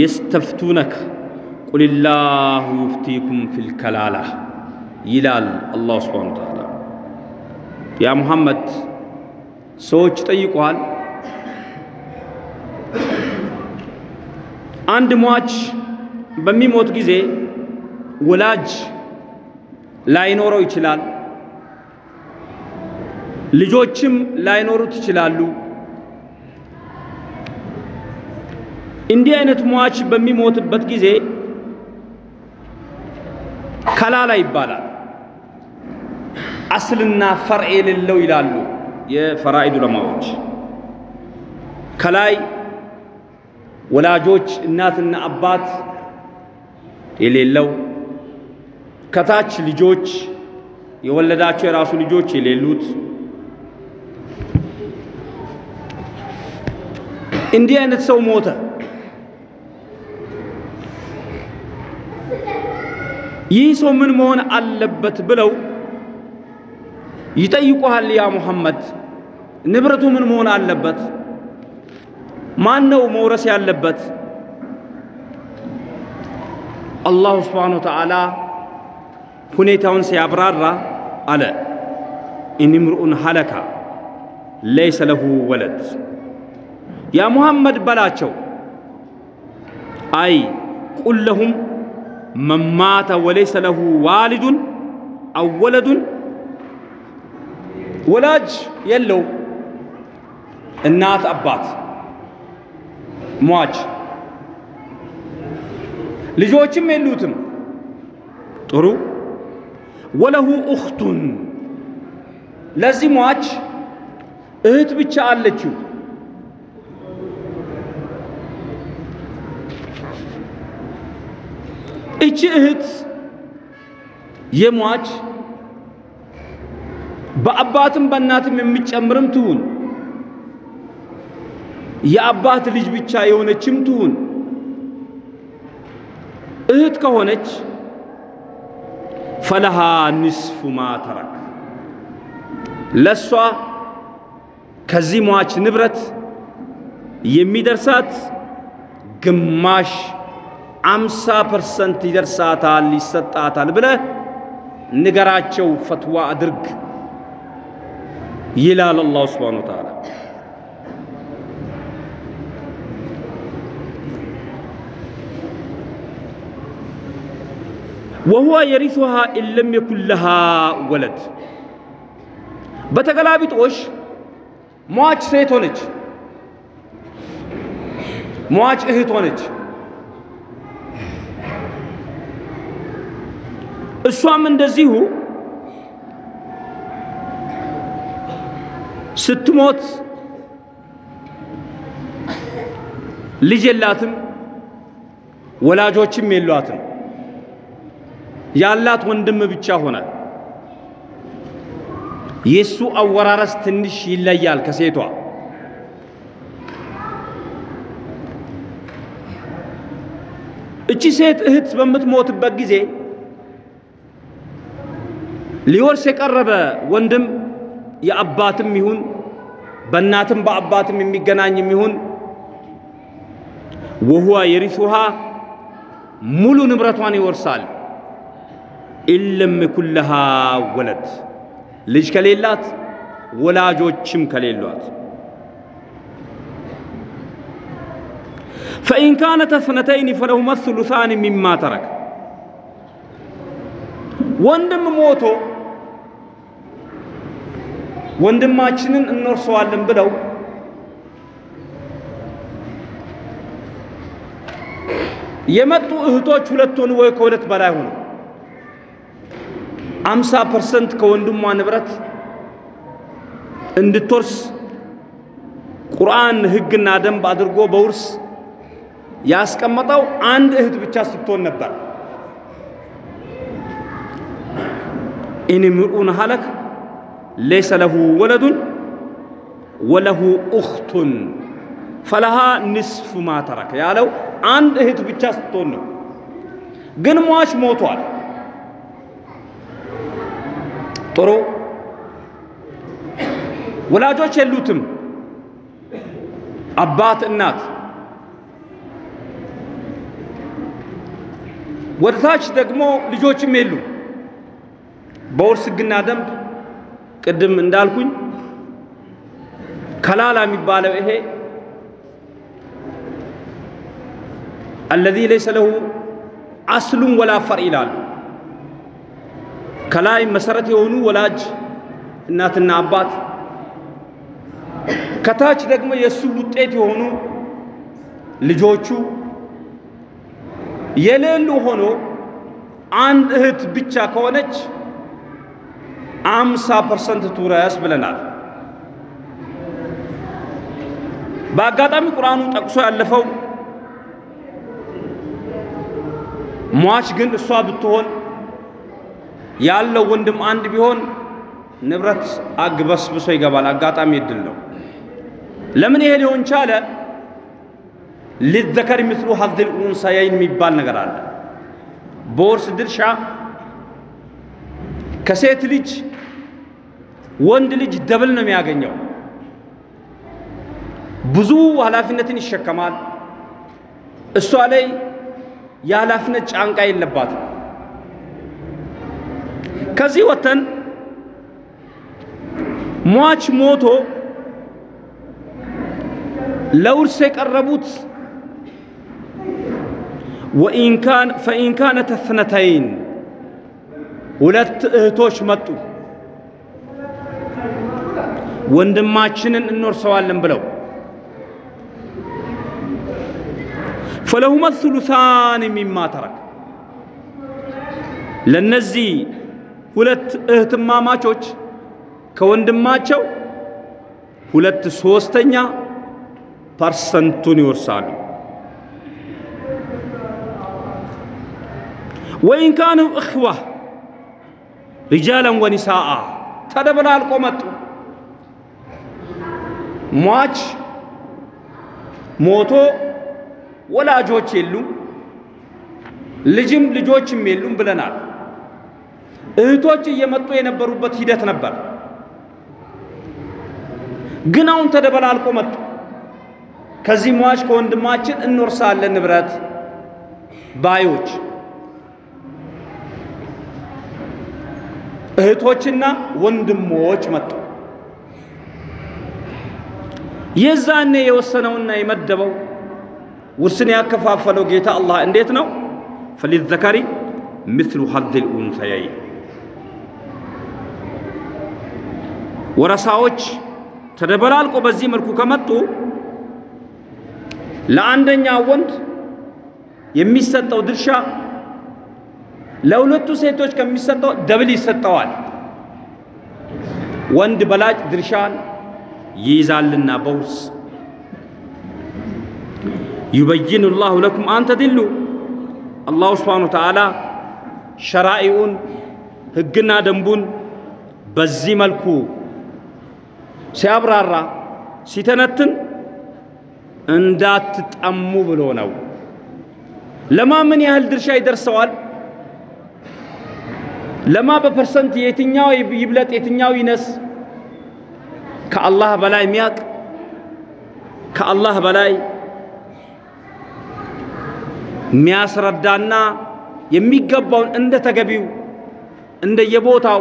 የስተፍቱነክ ቁልላሁ ዩፍቲኩም ፊል ከላላ ይላል አላሁ ስብሓነ ወተዓላ። ያ ሙሐመድ ሰዎች ጠይቋል። አንድ ሟች በሚሞት ጊዜ ወላጅ ላይኖረው ይችላል። ልጆችም ላይኖሩት ይችላሉ። እንዲህ አይነት ሟች በሚሞትበት ጊዜ ከላላ ይባላል። አስልና ፈርዕ የሌለው ይላሉ የፈራኢድ ዑለማዎች። ከላይ ወላጆች እናትና አባት የሌለው፣ ከታች ልጆች የወለዳቸው የራሱ ልጆች የሌሉት እንዲህ አይነት ሰው ሞተ። ይህ ሰው ምን መሆን አለበት ብለው ይጠይቁሃል። ያ ሙሐመድ ንብረቱ ምን መሆን አለበት? ማን ነው መውረስ ያለበት? አላሁ ስብሓነ ወተዓላ ሁኔታውን ሲያብራራ አለ ኢንምርኡን ሀለካ ለይሰ ለሁ ወለድ ያ ሙሐመድ በላቸው አይ ቁል ለሁም መማተ ወለይሰ ለሁ ዋሊዱን አው ወለዱን ወላጅ የለው እናት አባት ሟች። ልጆችም የሉትም። ጥሩ። ወለሁ ኡኽቱን ለዚህ ሟች እህት ብቻ አለችው እቺ እህት የሟች በአባትም በእናትም የሚጨምርም ትሁን የአባት ልጅ ብቻ የሆነችም ትሁን። እህት ከሆነች فلها نصف ما ترك ለሷ ከዚህ ሟች ንብረት የሚደርሳት ግማሽ አምሳ percent ይደርሳታል ይሰጣታል ብለህ ንገራቸው፣ ፈትዋ አድርግ ይላል الله سبحانه وتعالى። ወሁወ የሪሱሃ ኢለም የኩን ለሃ ወለድ። በተገላቢጦሽ ሟች ሴት ሆነች፣ ሟች እህት ሆነች። እሷም እንደዚሁ ስትሞት ልጅ የላትም፣ ወላጆችም የሏትም። ያላት ወንድም ብቻ ሆነ። የሱ አወራረስ ትንሽ ይለያል ከሴቷ። እቺ ሴት እህት በምትሞትበት ጊዜ ሊወርስ የቀረበ ወንድም የአባትም ይሁን በእናትም በአባትም የሚገናኝም ይሁን ወሁዋ የሪሱሃ ሙሉ ንብረቷን ይወርሳል። ኢለም የኩን ለሃ ወለድ። ልጅ ከሌላት ወላጆችም ከሌሏት። ፈኢን ካነት እስነተይን ፈለሁመ ሱሉሳን ሚማ ተረክ ወንድም ሞቶ ወንድማችንን እንወርሰዋለን ብለው የመጡ እህቶች ሁለት ሆኑ ወይ ከሁለት በላይ ሆኑ። አምሳ percent ከወንድሟ ንብረት እንድትወርስ ቁርአን ሕግና ደንብ አድርጎ በውርስ ያስቀመጠው አንድ እህት ብቻ ስትሆን ነበር። إن امرؤ هلك ليس له ولد وله أخت فلها نصف ما ترك ያለው አንድ እህት ብቻ ስትሆን ነው። ግን ሟች ሞቷል። ጥሩ ወላጆች የሉትም፣ አባት እናት። ወደ ታች ደግሞ ልጆችም የሉ። በውርስ ሕግና ደንብ ቅድም እንዳልኩኝ ከላላ የሚባለው ይሄ አለዚ ለይሰ ለሁ አስሉን ወላ ፈር ይላሉ። ከላይ መሰረት የሆኑ ወላጅ እናትና አባት፣ ከታች ደግሞ የእሱ ውጤት የሆኑ ልጆቹ የሌሉ ሆኖ አንድ እህት ብቻ ከሆነች አምሳ percent ትወርስ ብለናል። በአጋጣሚ ቁርአኑ ጠቅሶ ያለፈው ሟች ግን እሷ ብትሆን ያለው ወንድም አንድ ቢሆን ንብረት አግበስብሶ ይገባል። አጋጣሚ እድል ነው። ለምን ይሄ ሊሆን ቻለ? للذكر مثل حظ الأنثيين የሚባል ነገር አለ። በውርስ ድርሻ ከሴት ልጅ ወንድ ልጅ double ነው የሚያገኘው። ብዙ ኃላፊነትን ይሸከማል። እሷ ላይ የኃላፊነት ጫንቃ የለባትም። ከዚህ ወጥተን ሟች ሞቶ ለውርስ የቀረቡት ፈኢን ካነት እትነተይን ሁለት እህቶች መጡ ወንድማችንን እንወርሰዋለን ብለው ፈለሁመ ሱሉሳን ሚማ ተረክ ለነዚህ ሁለት እህትማማቾች ከወንድማቸው ሁለት ሶስተኛ percent ኡን ይወርሳሉ። وإن كانوا إخوة رجالا ونساء ተደበላልቆ መጡ። ሟች ሞቶ ወላጆች የሉም፣ ልጅም ልጆችም የሉም ብለናል። እህቶች እየመጡ የነበሩበት ሂደት ነበር። ግን አሁን ተደበላልቆ መጡ። ከዚህ ሟች ከወንድማችን እንወርሳለን ንብረት ባዮች እህቶችና ወንድሞች መጡ። የዛኔ የወሰነውና የመደበው ውርስን ያከፋፈለው ጌታ አላህ እንዴት ነው? فللذكر مثل حظ الأنثيين ወረሳዎች ተደበላልቆ በዚህ መልኩ ከመጡ ለአንደኛው ወንድ የሚሰጠው ድርሻ ለሁለቱ ሴቶች ከሚሰጠው double ይሰጠዋል። ወንድ በላጭ ድርሻን ይይዛልና በውርስ ዩበይኑ ላሁ ለኩም አን ተድሉ አላሁ ስብሓነ ወተዓላ ሸራኢኡን ሕግና ደንቡን በዚህ መልኩ ሲያብራራ ሲተነትን እንዳትጠሙ ብሎ ነው። ለማ ምን ያህል ድርሻ ይደርሰዋል? ለማ በፐርሰንት የትኛው ይብለጥ የትኛው ይነስ ከአላህ በላይ የሚያቅ ከአላህ በላይ የሚያስረዳና የሚገባውን እንደ ተገቢው እንደየቦታው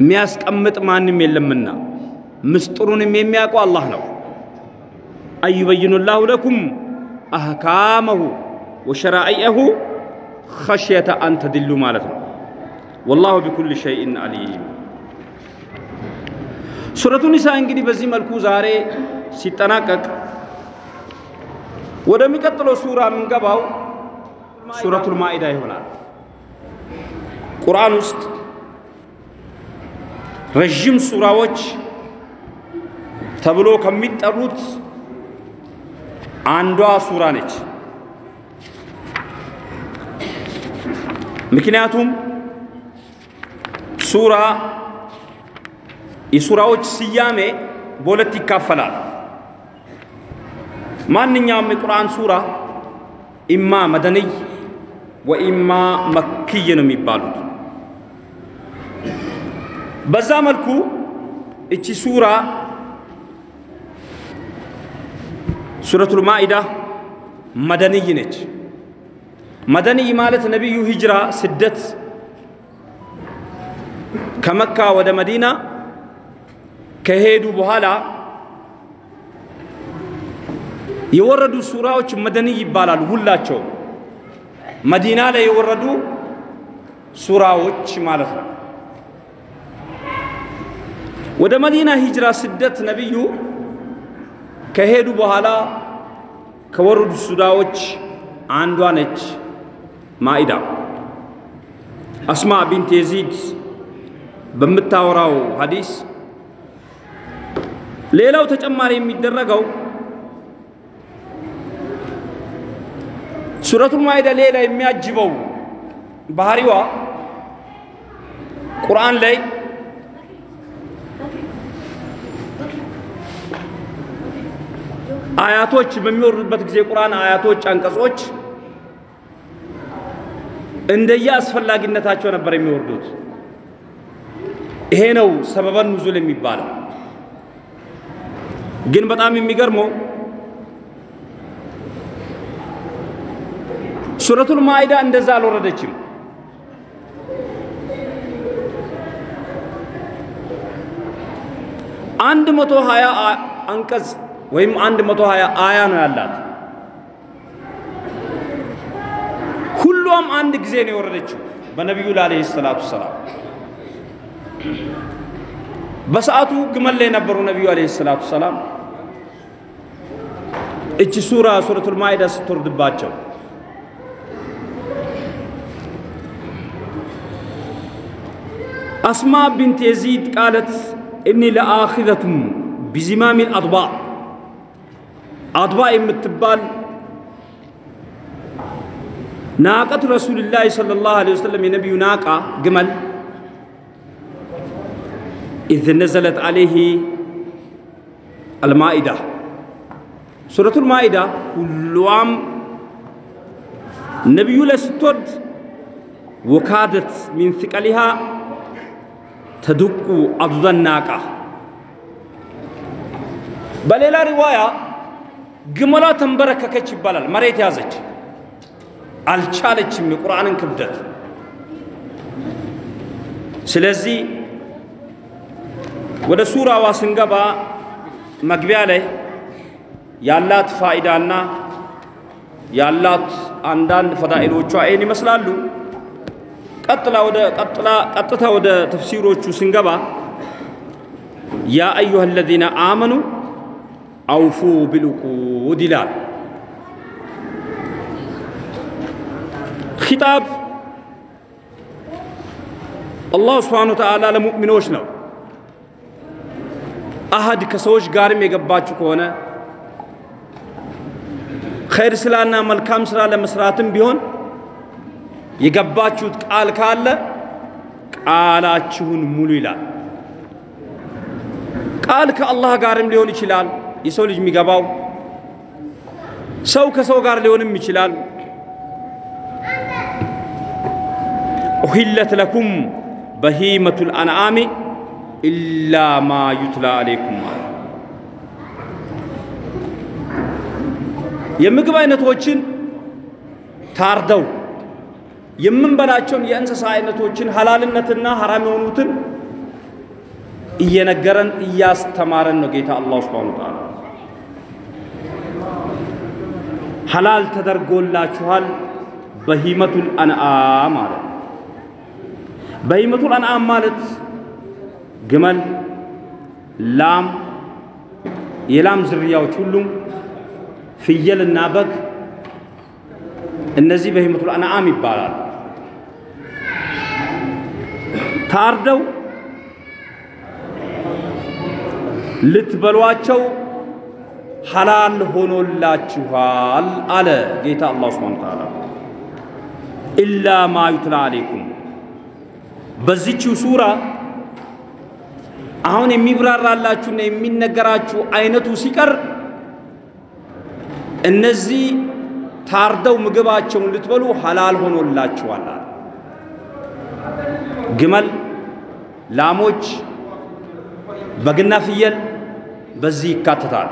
የሚያስቀምጥ ማንም የለምና ምስጢሩንም የሚያውቀው አላህ ነው። አዩበይኑ ላሁ ለኩም አህካመሁ ወሸራኢዐሁ አን ተድሉ ማለት ነው። ወላሁ ቢኩል ሸይእን ሱረቱ ኒሳ እንግዲህ በዚህ መልኩ ዛሬ ሲጠናቀቅ ወደሚቀጥለው ሱራ የምንገባው ሱረቱል ማኢዳ ይሆናል። ቁርአን ውስጥ ረዥም ሱራዎች ተብሎ ከሚጠሩት አንዷ ሱራ ነች። ምክንያቱም ሱራ የሱራዎች ስያሜ በሁለት ይካፈላል። ማንኛውም የቁርአን ሱራ ኢማ መደንይ ወኢማ መክይ ነው የሚባሉት። በዛ መልኩ እቺ ሱራ ሱረቱል ማኢዳ መደንይ ነች። መደንይ ማለት ነቢዩ ሂጅራ ስደት ከመካ ወደ መዲና ከሄዱ በኋላ የወረዱ ሱራዎች መደንይ ይባላሉ። ሁላቸው መዲና ላይ የወረዱ ሱራዎች ማለት ነው። ወደ መዲና ሂጅራ ስደት ነቢዩ ከሄዱ በኋላ ከወረዱ ሱራዎች አንዷ ነች ማኢዳ። አስማ ቢንት የዚድ በምታወራው ሐዲስ ሌላው ተጨማሪ የሚደረገው ሱረቱል ማኢዳ ሌላ የሚያጅበው ባህሪዋ ቁርአን ላይ አያቶች በሚወርዱበት ጊዜ ቁርአን አያቶች፣ አንቀጾች እንደየ አስፈላጊነታቸው ነበር የሚወርዱት። ይሄ ነው ሰበበን ኑዙል የሚባለው። ግን በጣም የሚገርመው ሱረቱል ማኢዳ እንደዛ አልወረደችም። አንድ መቶ ሀያ አንቀጽ ወይም አንድ መቶ ሀያ አያ ነው ያላት። ሁሏም አንድ ጊዜ ነው የወረደችው በነቢዩ ዓለይሂ ሰላቱ ሰላም። በሰዓቱ ግመል ላይ የነበሩ ነቢዩ ዓለይሂ ሰላቱ ሰላም እቺ ሱራ ሱረቱል ማኢዳ ስትወርድባቸው አስማ ቢንት የዚድ ቃለት እኒ ለአኺዘቱም ቢዚማሚል አድባ አድባ የምትባል ናቀቱ ረሱልላህ ሰለላሁ ዐለይሂ ወሰለም የነቢዩ ናቃ ግመል ኢዝ ነዘለት ዐለይሂ አልማኢዳ ሱረቱል ማኢዳ ሁሏም ነቢዩ ላይ ስትወርድ ወካደት ሚን ሲቀሊሃ ተዱቁ አዱዘን ናቃ በሌላ ሪዋያ ግመሏ ተንበረከከች ይባላል። መሬት ያዘች፣ አልቻለችም የቁርአንን ክብደት። ስለዚህ ወደ ሱራዋ ስንገባ መግቢያ ላይ ያላት ፋኢዳና ያላት አንዳንድ ፈዳኢሎቿ ይህን ይመስላሉ። ቀጥላ ወደ ቀጥላ ቀጥታ ወደ ተፍሲሮቹ ስንገባ ያ አዩሃ አለዚነ አመኑ አውፉ ቢልዑቁድ ይላል። ኺጣብ አላሁ ስብሓነ ወተዓላ ለሙእሚኖች ነው። አህድ ከሰዎች ጋርም የገባችሁ ከሆነ ኸይር ስራና መልካም ስራ ለመስራትም ቢሆን የገባችሁት ቃል ካለ ቃላችሁን ሙሉ ይላል። ቃል ከአላህ ጋርም ሊሆን ይችላል። የሰው ልጅ የሚገባው ሰው ከሰው ጋር ሊሆንም ይችላል። ኡሂለት ለኩም በሂመቱል አንዓሚ ኢላ ማ ዩትላ አለይኩም የምግብ አይነቶችን ታርደው የምንበላቸውን የእንስሳ አይነቶችን ሐላልነትና ሐራም የሆኑትን እየነገረን እያስተማረን ነው ጌታ አላህ ሱብሓነሁ ወተዓላ። ሐላል ተደርጎላችኋል በሂመቱል አንዓም ማለት በሂመቱል አንዓም ማለት ግመል፣ ላም፣ የላም ዝርያዎች ሁሉም ፍየልና በግ እነዚህ በሂመቱል አንዓም ይባላል። ታርደው ልትበሏቸው ሐላል ሆኖላችኋል አለ ጌታ አላህ ሱብሓነሁ ወተዓላ። ኢላ ማ ዩትላ አለይኩም በዚችው ሱራ አሁን የሚብራራላችሁና የሚነገራችሁ አይነቱ ሲቀር النزي تاردو مقبات شون لتبلو حلال هنو الله شوالا قمل لاموج بقنا فيال بزي كاتتال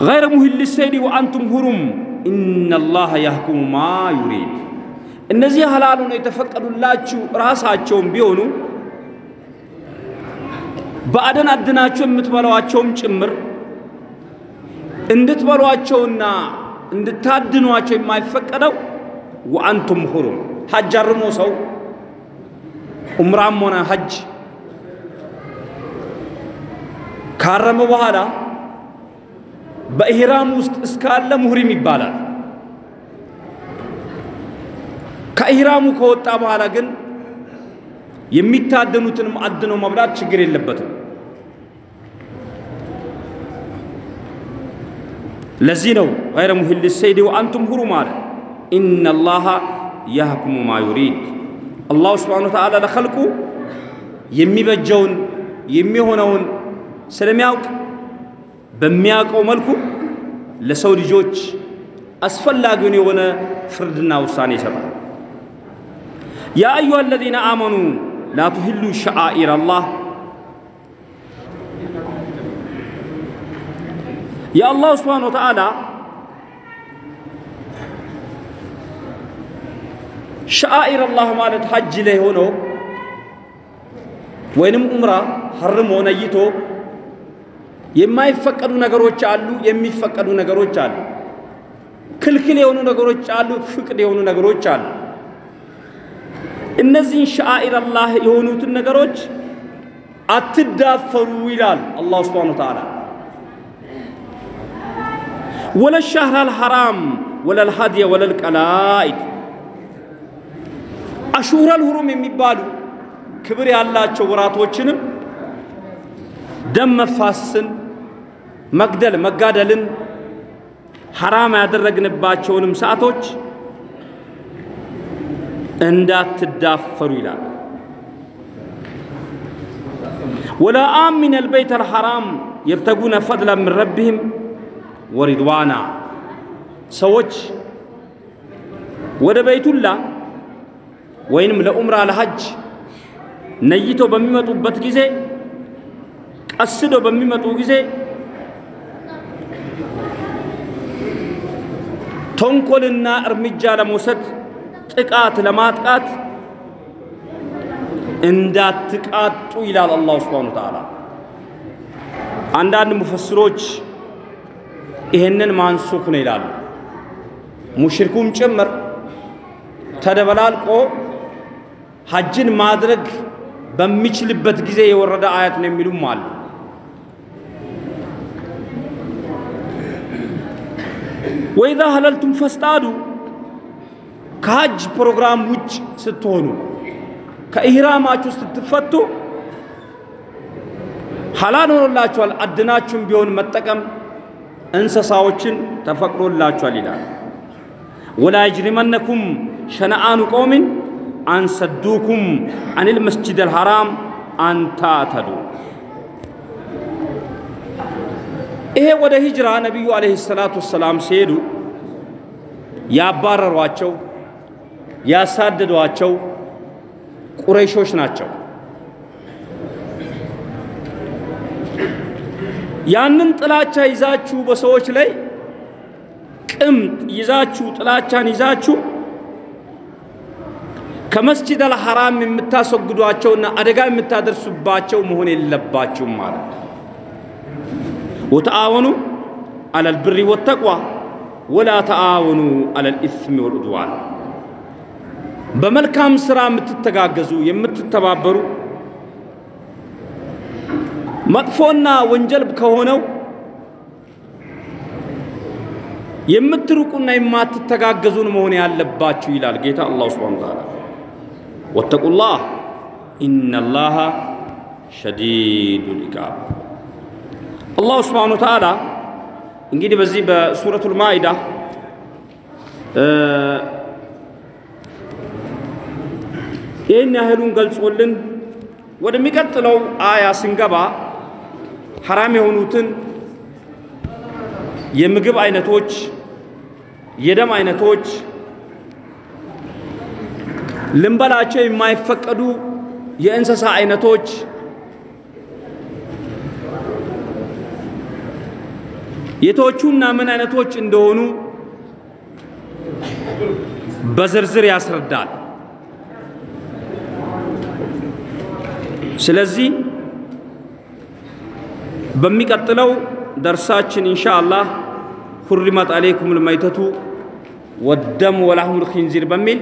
غير مهل السيد وأنتم هرم إن الله يحكم ما يريد እነዚህ ሐላል ሆነው የተፈቀዱላችሁ ራሳቸውም ቢሆኑ ባዕድን አድናችሁ የምትበሏቸውም ጭምር እንድትበሏቸውና እንድታድኗቸው የማይፈቀደው ወአንቱም ሁሩም ሐጅ አርሞ ሰው ዑምራም ሆነ ሐጅ ካረመ በኋላ በኢህራም ውስጥ እስካለ ሙህሪም ይባላል። ከኢህራሙ ከወጣ በኋላ ግን የሚታደኑትንም አድኖ መብላት ችግር የለበትም። ለዚህ ነው ገይረ ሙሂል ሰይድ ወአንቱም ሁሩም አለ። ኢነላሃ ያህኩሙ ማ ዩሪድ። አላሁ ስብሓነ ወተዓላ ለኸልቁ የሚበጀውን የሚሆነውን ስለሚያውቅ በሚያውቀው መልኩ ለሰው ልጆች አስፈላጊውን የሆነ ፍርድና ውሳኔ ይሰጣል። ያ አዩሃ አለዚነ አመኑ ላ ቱሂሉ ሸዓኢር አላህ የአላሁ ስብሓነ ወተዓላ ሸዓኢር አላህ ማለት ሐጅ ላይ ሆኖ ወይንም ዑምራ ሐርሞ ነይቶ የማይፈቀዱ ነገሮች አሉ፣ የሚፈቀዱ ነገሮች አሉ። ክልክል የሆኑ ነገሮች አሉ፣ ፍቅድ የሆኑ ነገሮች አሉ። እነዚህን ሸዓኢር አላህ የሆኑትን ነገሮች አትዳፈሩ ይላል አላሁ ስብሓነ ወተዓላ። ወለሻህር አልሐራም ወለልሀድየ ወለልቀላኢድ አሹረል ሁሩም የሚባሉ ክብር ያላቸው ወራቶችንም ደም መፋሰስን፣ መግደል፣ መጋደልን ሐራም ያደረግንባቸውንም ሰዓቶች እንዳትዳፈሩ ይላል። ወላ አሚን አልበይት አልሐራም የብተጉነ ፈድላ ምን ረቢህም ወሪድዋና ሰዎች ወደ በይቱላ ወይንም ለኡምራ ለሐጅ ነይተው በሚመጡበት ጊዜ ቀስደው በሚመጡ ጊዜ ተንኮልና እርምጃ ለመውሰድ ጥቃት ለማጥቃት እንዳትቃጡ ይላል አላሁ ስብሓነ ወተዓላ። አንዳንድ ሙፈስሮች ይህንን ማንሱክ ነው ይላሉ። ሙሽሪኩም ጭምር ተደበላልቆ ሐጅን ማድረግ በሚችልበት ጊዜ የወረደ አያት ነው የሚሉም አሉ። ወኢዛ ሀለልቱም ፈስጣዱ ከሐጅ ፕሮግራም ውጭ ስትሆኑ ከኢህራማችሁ ስትፈቱ ሐላል ሆኖላችኋል። አድናችሁም ቢሆን መጠቀም እንስሳዎችን ተፈቅዶላችኋል ይላል። ወላ የጅሪመነኩም ሸነአኑ ቀውሚን አንሰዱኩም አኒል መስጂድ አልሐራም አንታተዱ። ይሄ ወደ ሂጅራ ነቢዩ አለይሂ ሰላቱ ወሰላም ሲሄዱ ያባረሯቸው ያሳደዷቸው ቁረይሾች ናቸው። ያንን ጥላቻ ይዛችሁ በሰዎች ላይ ቅምጥ ይዛችሁ ጥላቻን ይዛችሁ ከመስጂድ አልሐራም የምታስወግዷቸውና አደጋ የምታደርሱባቸው መሆን የለባችሁም ማለት ወተአወኑ አለል ብሪ ወተቅዋ ወላ ተአወኑ አለል ወልዑድዋን በመልካም ሥራ የምትተጋገዙ የምትተባበሩ መጥፎና ወንጀል ከሆነው የምትርቁና የማትተጋገዙን መሆን ያለባችሁ ይላል ጌታ አላሁ ስብሓነ ወተዓላ። ወተቁላህ ኢነላሃ ሸዲዱል ኢቃብ። አላሁ ስብሓነ ወተዓላ እንግዲህ በዚህ በሱረቱል ማኢዳ ይህን ያህሉን ገልጾልን ወደሚቀጥለው አያ ስንገባ ሐራም የሆኑትን የምግብ አይነቶች፣ የደም አይነቶች፣ ልንበላቸው የማይፈቀዱ የእንስሳ አይነቶች የቶቹና ምን አይነቶች እንደሆኑ በዝርዝር ያስረዳል። ስለዚህ በሚቀጥለው ደርሳችን ኢንሻአላህ ሁሪመት አለይኩም ልመይተቱ ወደም ወላሁሙል ኺንዚር በሚል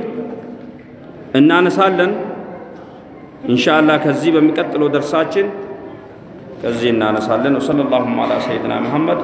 እናነሳለን። ኢንሻአላህ ከዚህ በሚቀጥለው ደርሳችን ከዚህ እናነሳለን። ወሰለላሁ ዐላ ሰይድና መሐመድ